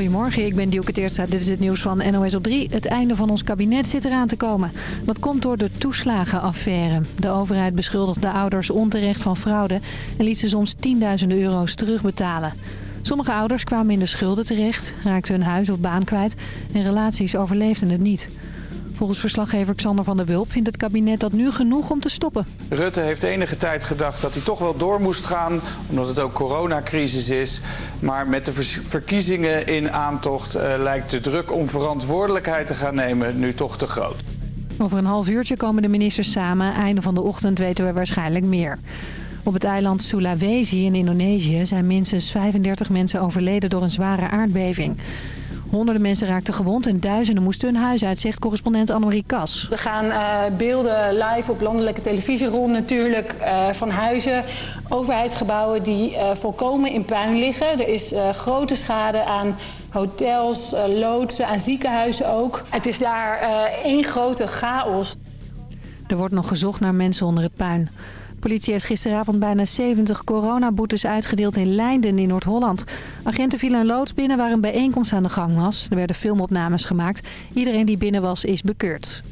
Goedemorgen, ik ben Dielke Teertstra. Dit is het nieuws van NOS op 3. Het einde van ons kabinet zit eraan te komen. Dat komt door de toeslagenaffaire. De overheid beschuldigt de ouders onterecht van fraude... en liet ze soms tienduizenden euro's terugbetalen. Sommige ouders kwamen in de schulden terecht, raakten hun huis of baan kwijt... en relaties overleefden het niet. Volgens verslaggever Xander van der Wulp vindt het kabinet dat nu genoeg om te stoppen. Rutte heeft enige tijd gedacht dat hij toch wel door moest gaan, omdat het ook coronacrisis is. Maar met de verkiezingen in aantocht uh, lijkt de druk om verantwoordelijkheid te gaan nemen nu toch te groot. Over een half uurtje komen de ministers samen. Einde van de ochtend weten we waarschijnlijk meer. Op het eiland Sulawesi in Indonesië zijn minstens 35 mensen overleden door een zware aardbeving. Honderden mensen raakten gewond en duizenden moesten hun huis uit, zegt correspondent Annemarie Kas. Er gaan uh, beelden live op landelijke televisie rond natuurlijk uh, van huizen, overheidsgebouwen die uh, volkomen in puin liggen. Er is grote schade aan hotels, loodsen, aan ziekenhuizen ook. Het is daar één grote chaos. Er wordt nog gezocht naar mensen onder het puin politie heeft gisteravond bijna 70 coronaboetes uitgedeeld in Leinden in Noord-Holland. Agenten vielen een loods binnen waar een bijeenkomst aan de gang was. Er werden filmopnames gemaakt. Iedereen die binnen was is bekeurd.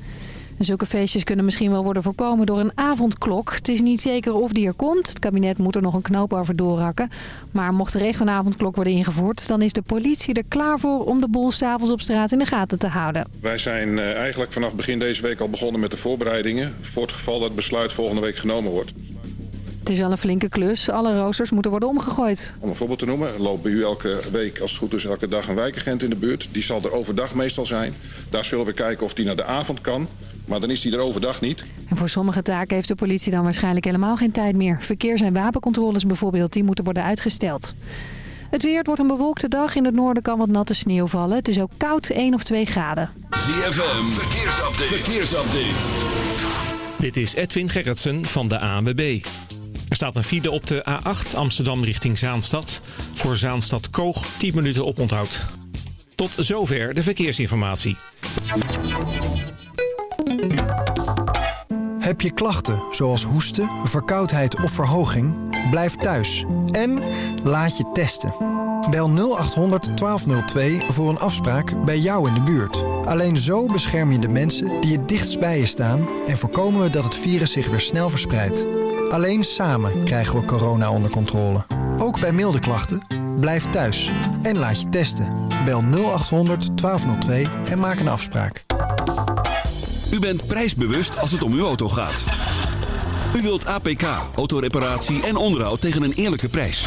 Zulke feestjes kunnen misschien wel worden voorkomen door een avondklok. Het is niet zeker of die er komt. Het kabinet moet er nog een knoop over doorrakken. Maar mocht er echt een avondklok worden ingevoerd... dan is de politie er klaar voor om de boel s'avonds op straat in de gaten te houden. Wij zijn eh, eigenlijk vanaf begin deze week al begonnen met de voorbereidingen... voor het geval dat besluit volgende week genomen wordt. Het is wel een flinke klus. Alle roosters moeten worden omgegooid. Om een voorbeeld te noemen, loopt bij u elke week als het goed is elke dag een wijkagent in de buurt. Die zal er overdag meestal zijn. Daar zullen we kijken of die naar de avond kan. Maar dan is die er overdag niet. En voor sommige taken heeft de politie dan waarschijnlijk helemaal geen tijd meer. Verkeers- en wapencontroles bijvoorbeeld, die moeten worden uitgesteld. Het weer wordt een bewolkte dag. In het noorden kan wat natte sneeuw vallen. Het is ook koud, 1 of 2 graden. ZFM, verkeersupdate. verkeersupdate. Dit is Edwin Gerritsen van de ANWB. Staat een file op de A8 Amsterdam richting Zaanstad. Voor Zaanstad Koog 10 minuten op onthoud. Tot zover de verkeersinformatie. Heb je klachten zoals hoesten, verkoudheid of verhoging? Blijf thuis en laat je testen. Bel 0800 1202 voor een afspraak bij jou in de buurt. Alleen zo bescherm je de mensen die het dichtst bij je staan... en voorkomen we dat het virus zich weer snel verspreidt. Alleen samen krijgen we corona onder controle. Ook bij milde klachten, blijf thuis en laat je testen. Bel 0800 1202 en maak een afspraak. U bent prijsbewust als het om uw auto gaat. U wilt APK, autoreparatie en onderhoud tegen een eerlijke prijs.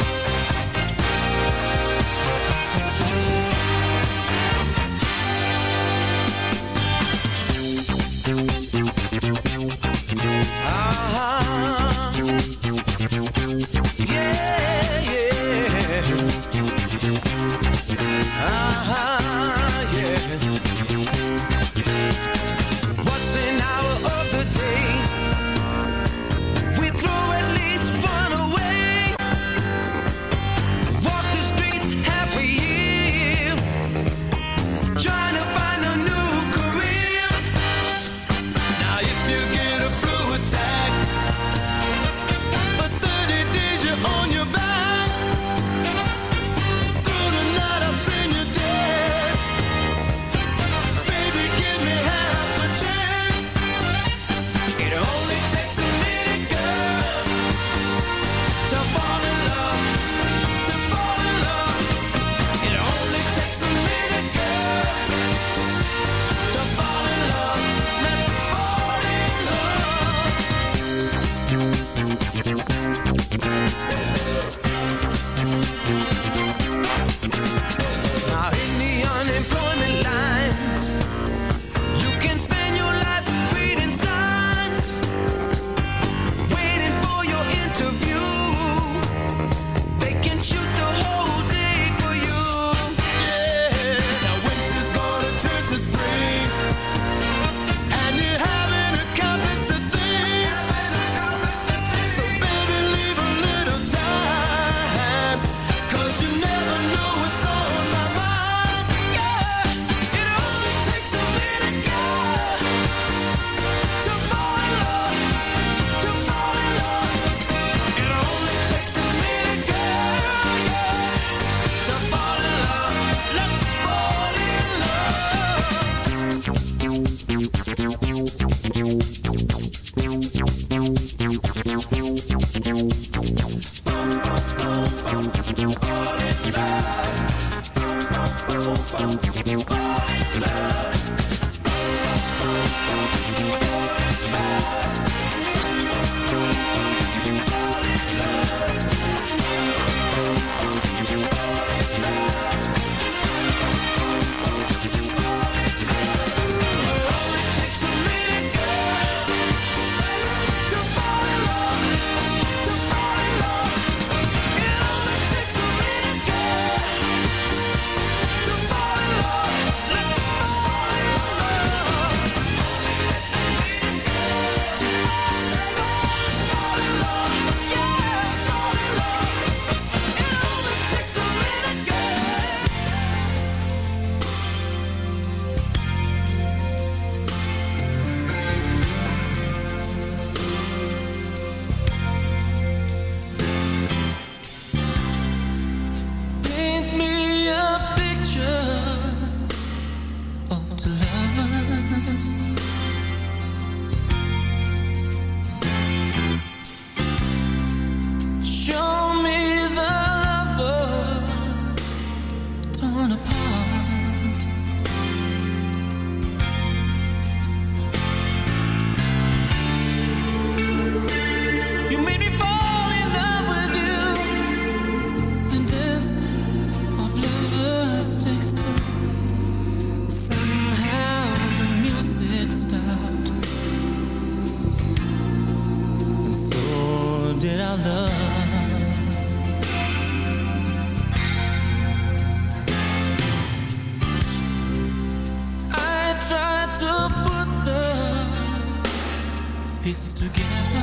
pieces together.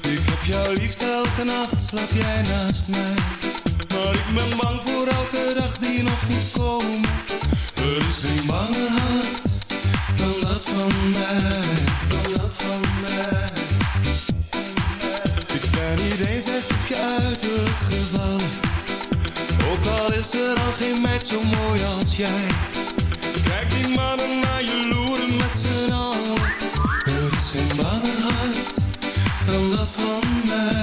Ik heb jou lief, elke nacht slaap jij naast mij. Maar ik ben bang voor elke dag die nog moet komen. Er is een bange hart dan dat van mij. Dan dat van mij. Ik ben niet eens echt op je uiterlijk gevallen. Ook al is er al geen meid zo mooi als jij. Kijk die mannen naar je loeren met z'n allen. dan dat van mij.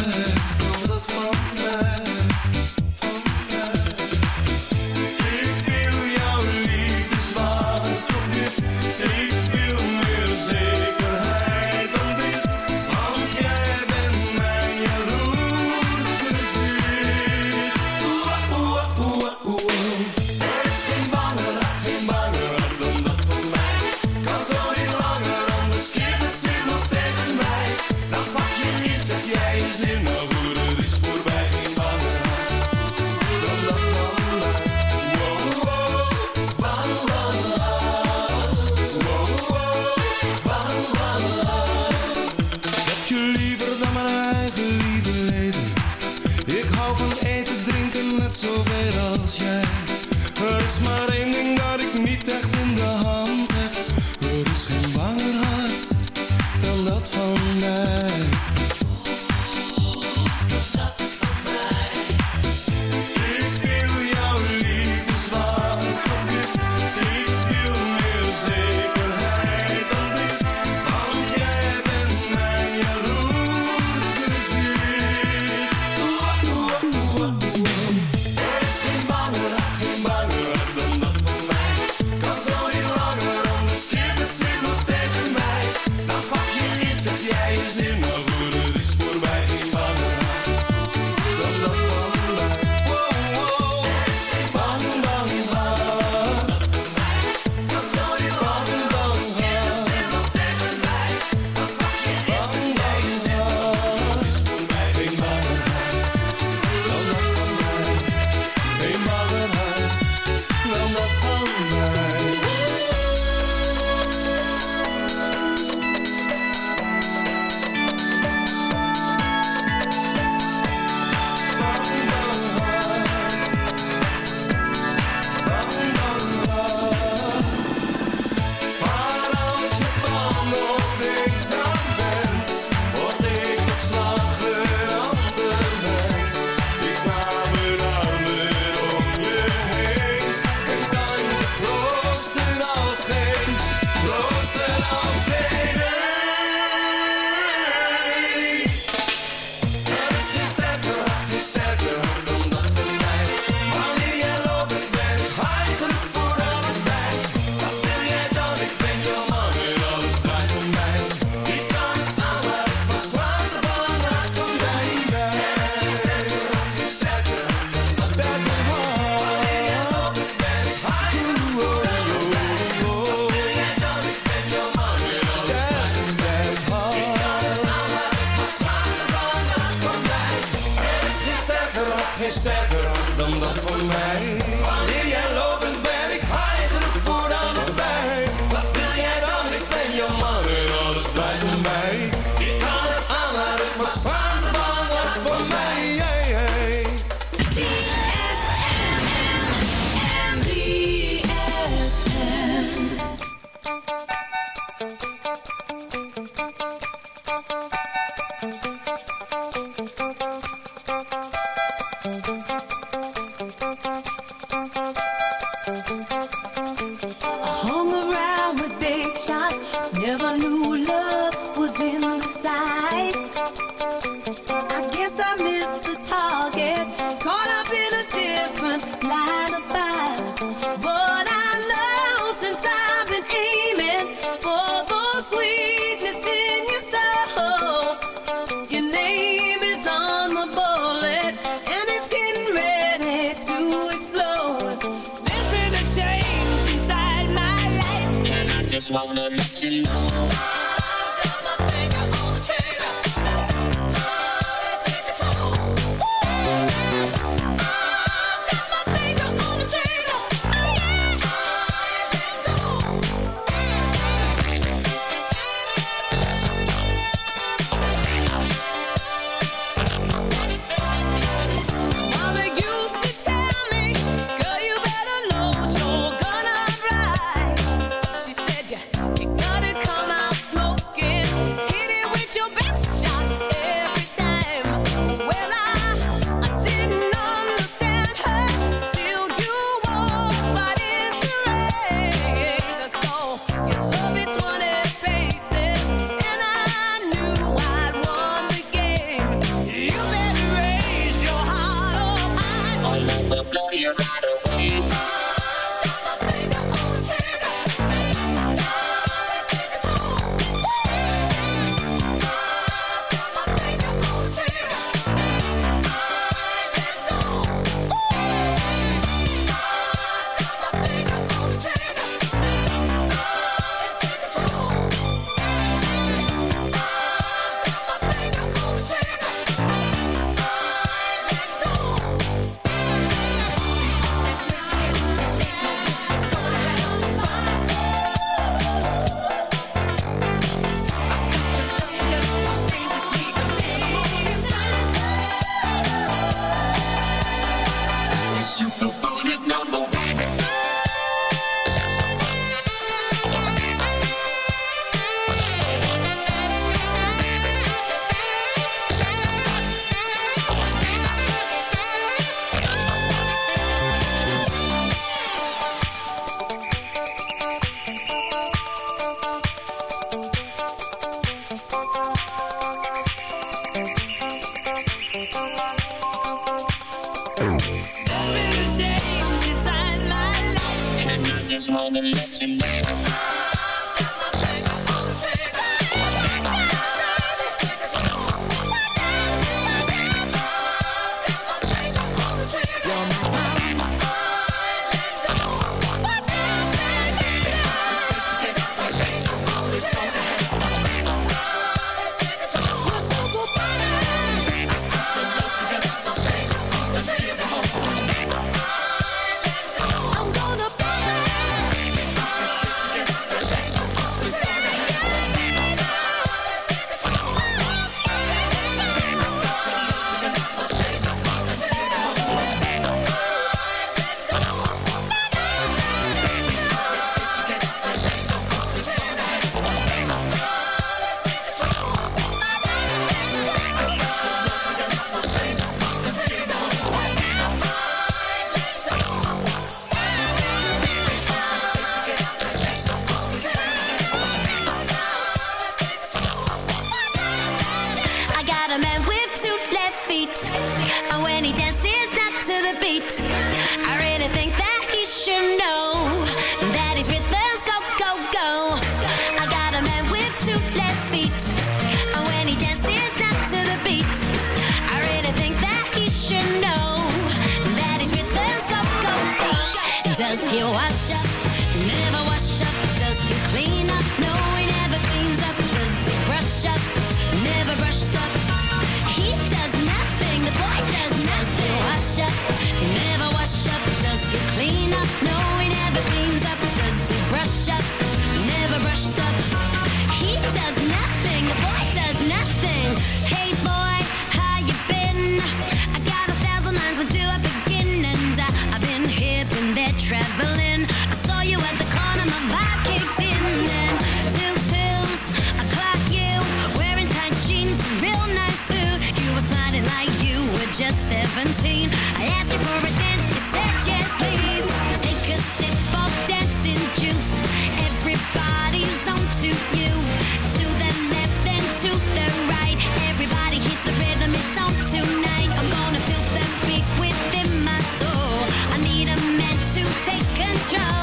show.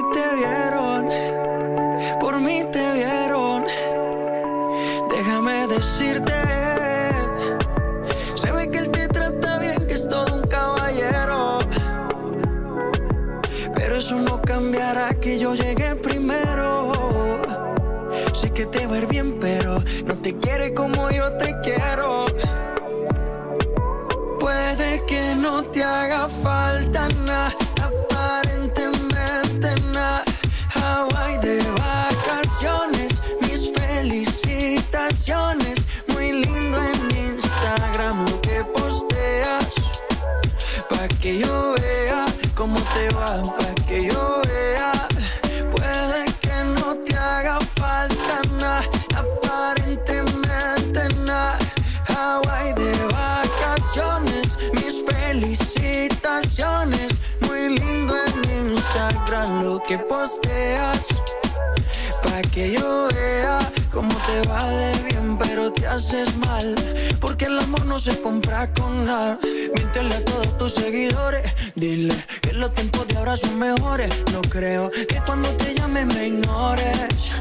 te ver bien, pero no te quiere como se compra con nada. Míntele a todos tus seguidores. Dile que los tiempos de ahora son mejores. No creo que cuando te llame me ignores.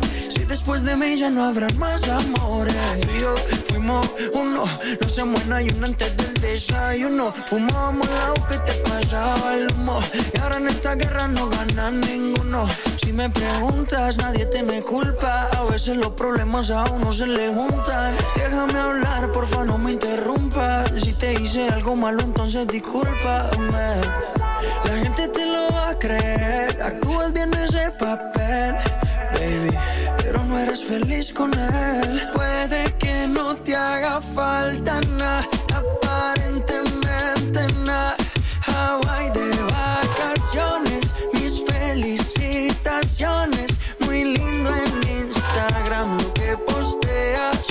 Después de mí ya no habrá más amores. Eh. Tú y yo fuimos uno, no se muera ayuno antes del desayuno. Fumábamos el que te pasaba el humo. Y ahora en esta guerra no gana ninguno. Si me preguntas, nadie te me culpa. A veces los problemas a uno se le juntan. Déjame hablar, porfa, no me interrumpas. Si te hice algo malo, entonces discúlpame. La gente te lo va a creer. Actúas bien ese papel, baby no eres feliz con él. Puede que no te haga falta nada, aparentemente nada. Hawaii de vacaciones, mis felicitaciones. Muy lindo en Instagram lo que posteas.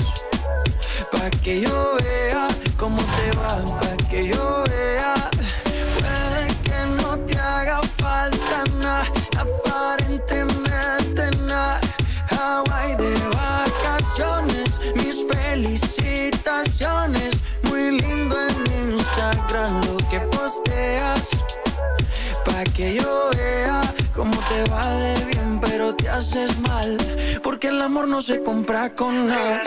Pa' que yo vea cómo te va, pa' que yo vea. Puede que no te haga falta nada, aparentemente felicitaciones. Muy lindo en Instagram lo que posteas. Pa' que yo vea cómo te va de bien, pero te haces mal. Porque el amor no se compra con nada.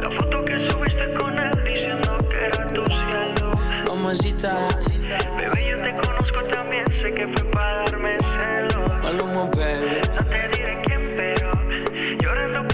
La foto que subiste con él diciendo que era tu cielo. Mamacita. Bebé, yo te conozco también, sé que fue para darme celos. Maluma. No te diré quién, pero llorando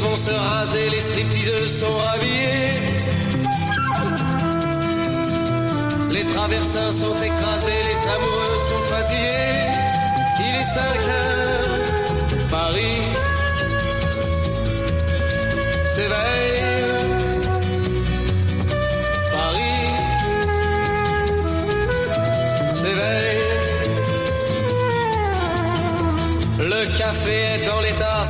Vont se raser, les stripteaseuses sont rhabillées. Les traversins sont écrasés, les amoureux sont fatigués. Il est 5 heures, Paris s'éveille.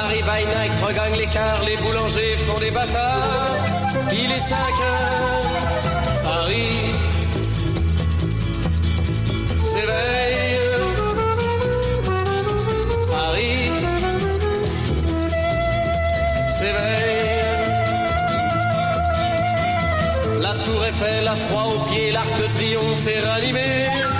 Paris by night regagne l'écart, les boulangers font des bâtards. Il est 5 heures, Paris s'éveille. Paris s'éveille. La tour Eiffel a froid aux pieds, l'arc de triomphe est ranimé.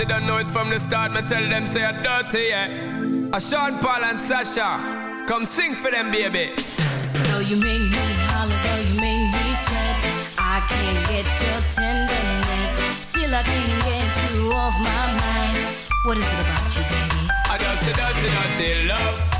will never part. You don't know it from the start. Me tell them say I'm dirty, yeah. A Sean Paul and Sasha, come sing for them, baby. Though you make me holler, though you make me sweat, I can't get your tenderness. Still, I can't get you off my mind. What is it about you, baby? I just a dirty, dirty love.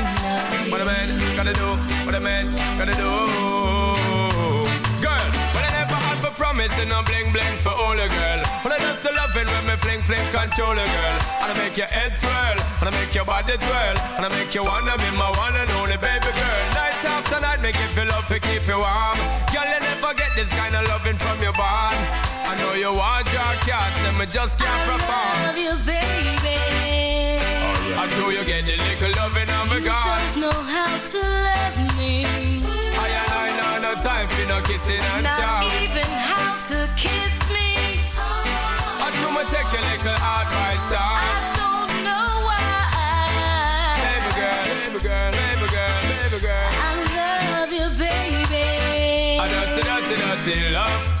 gotta do, what a man gotta do. Girl, but I never had for promise and no bling bling for all a girl. But I just the loving when me fling fling control a girl. And I make your head swirl, and I make your body twirl, and I make you wanna be my one and only baby girl. Night after night, make you feel love to keep you warm. Girl, you never get this kind of loving from your bond. I know you want your cat, and me just can't perform. love you, baby. I know you get the little loving on me You don't know how to love me. I and I know no time for no kissing and Not chow. even how to kiss me. I do me take your little advice down. I don't know why. Baby girl, baby girl, baby girl, baby girl. I love you, baby. I just a dirty, dirty love.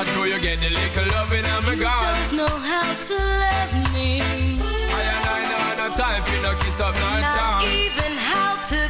I know you get the little loving and me You gone. don't know how to love me. I I no time for no kiss up, no Not even how to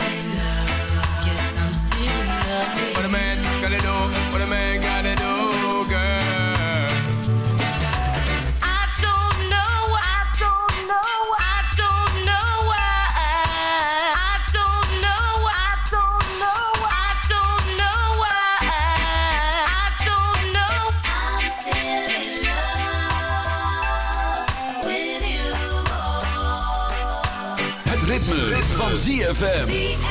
What a man gotta do, what a man gotta do, girl. I don't know, I don't know, I don't know why. I don't know, I don't know, I don't know why. I don't know. I'm still in love with you. Het ritme, van ZFM.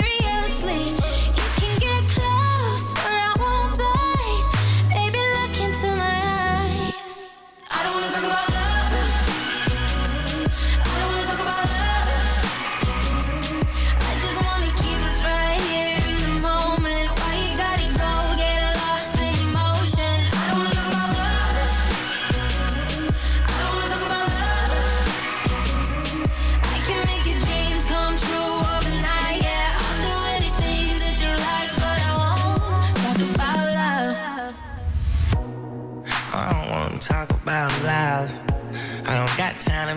sleep.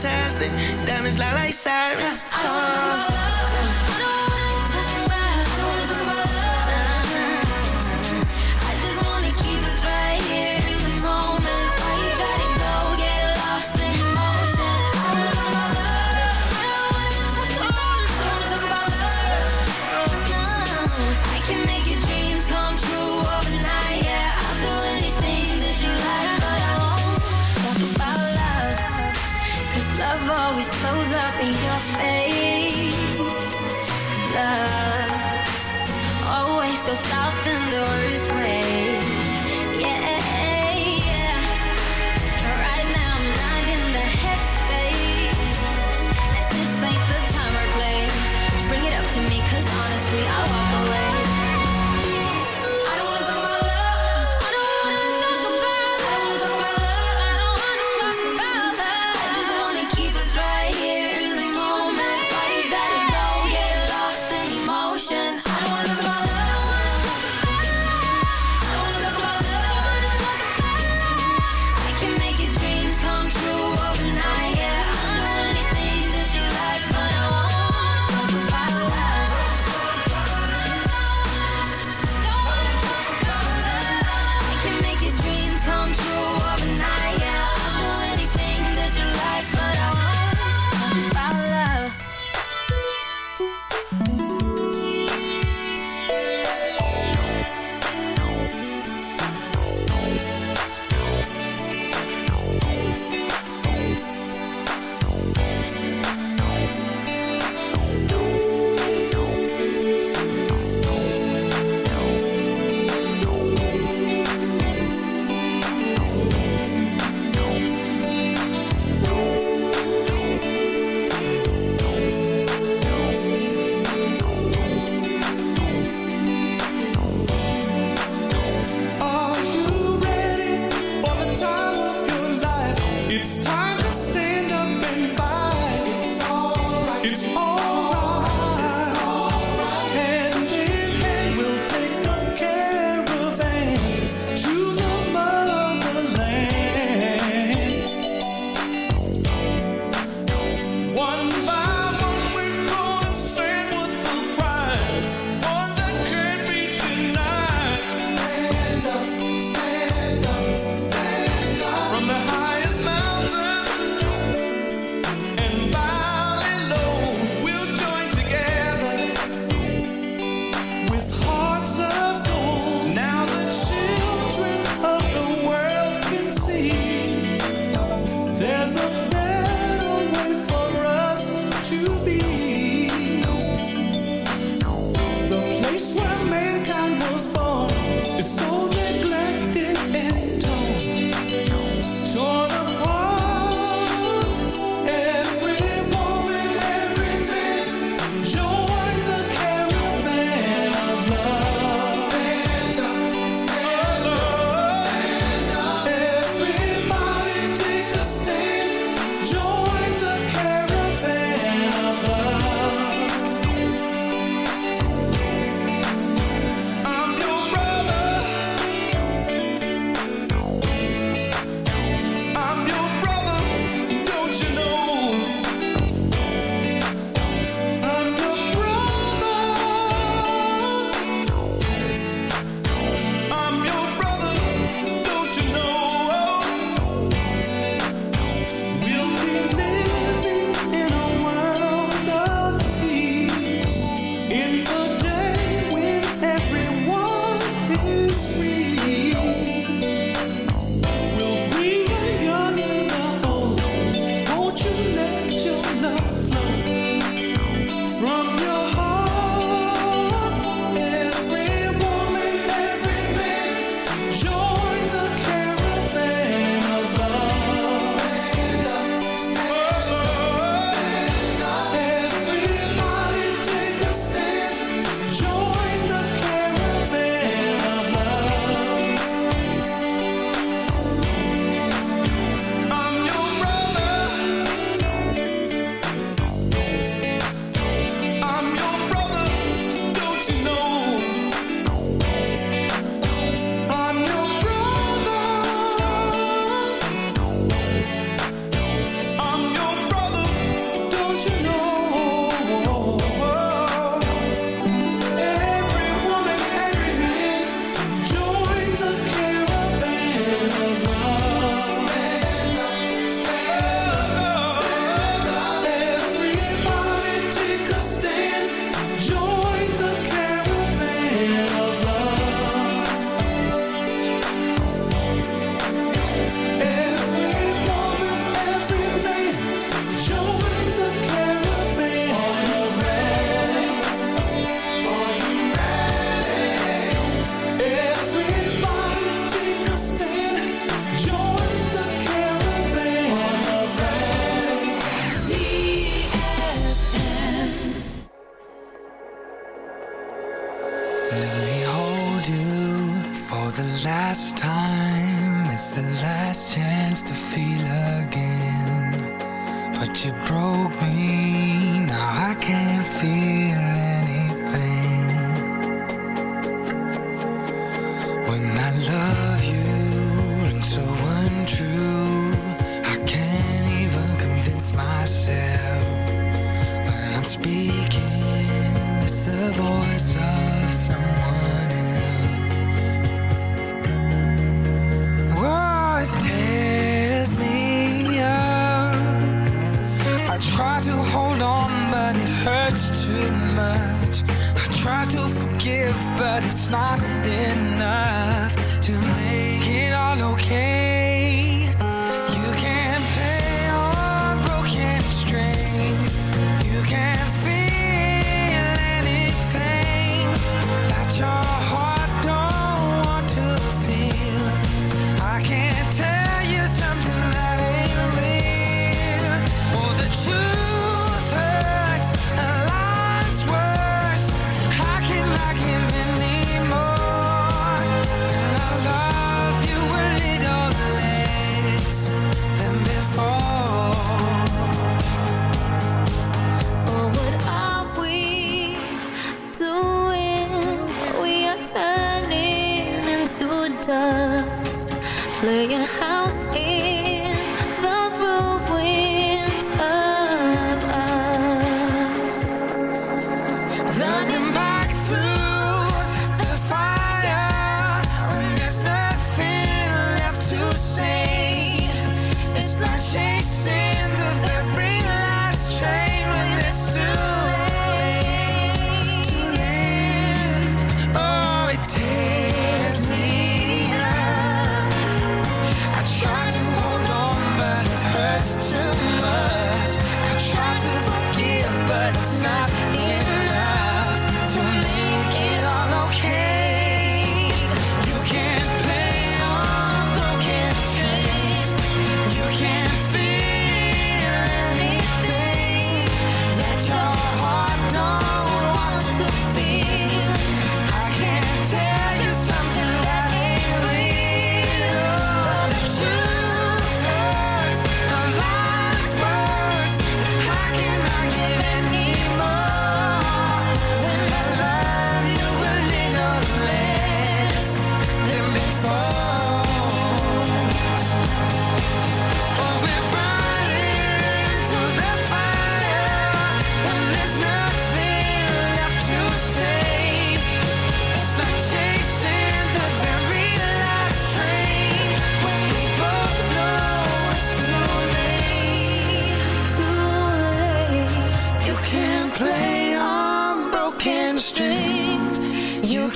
fantastic. Diamonds like sirens. Oh.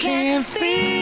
Can't feel